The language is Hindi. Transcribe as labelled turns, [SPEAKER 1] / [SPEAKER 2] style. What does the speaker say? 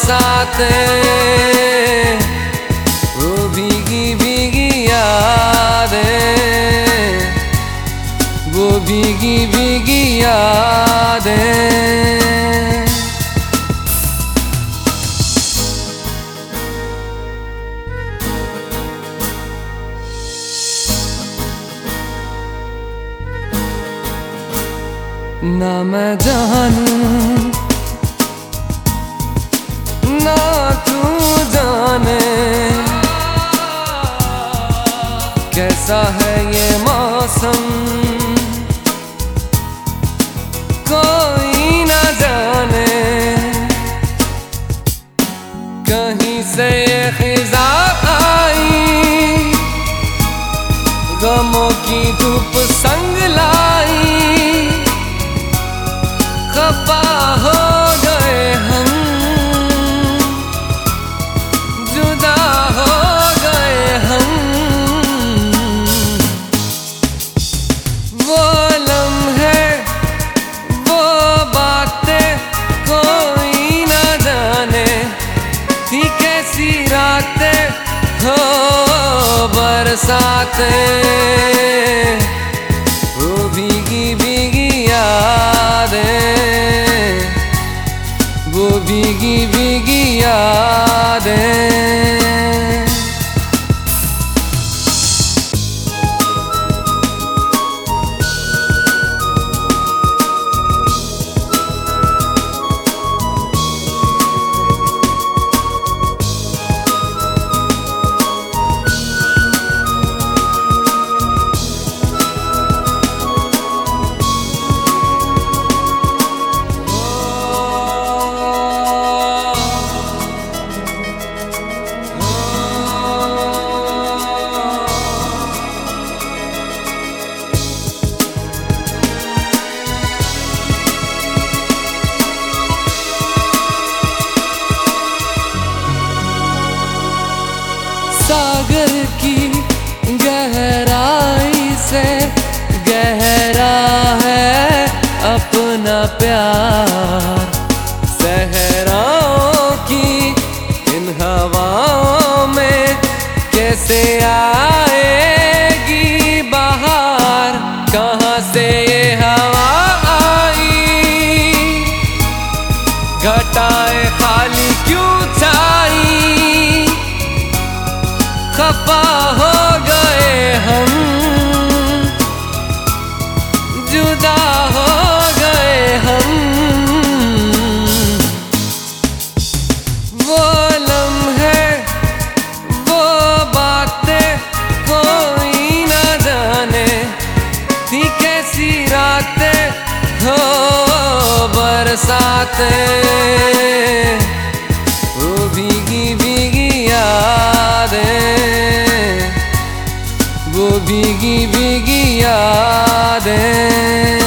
[SPEAKER 1] बरसाते वो भीगी भीगी यादें वो भीगी भीगी यादें ना मैं जानूं ना तू जाने? कैसा है ये मौसम? कोई ना जाने। कहीं से खिजा आई? गमों की धूप संग लाई। कैसी रात हो बरसाते। वो भीगी भीगी यादें प्यार। सहराओं की इन हवाओं में कैसे आएगी बाहर? कहाँ से ये हवा आई? घटाए खाली क्यों छाई? खफा हो बरसाते वो भीगी भीगी यादें वो भीगी भीगी यादें